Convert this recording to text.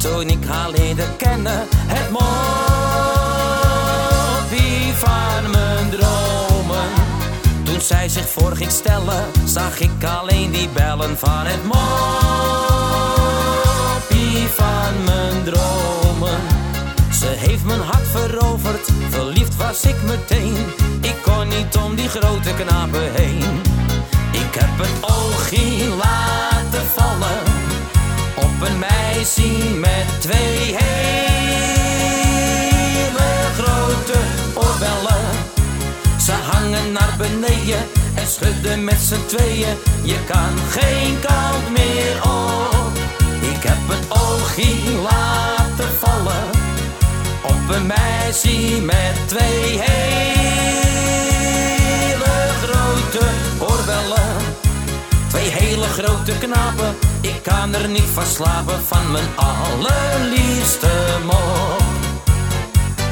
toen ik haar leerde kennen. Het moppie van mijn dromen. Toen zij zich voor ging stellen, zag ik alleen die bellen van het moppie van mijn dromen. Ze heeft mijn hart veroverd, verliefd was ik meteen. Ik kon niet om die grote knapen heen. Ik heb het oogje een meisje met twee hele grote oorbellen. Ze hangen naar beneden en schudden met z'n tweeën. Je kan geen kant meer op. Ik heb het oogje laten vallen op een meisje met twee hele hele grote knapen, ik kan er niet van slapen van mijn allerliefste mop.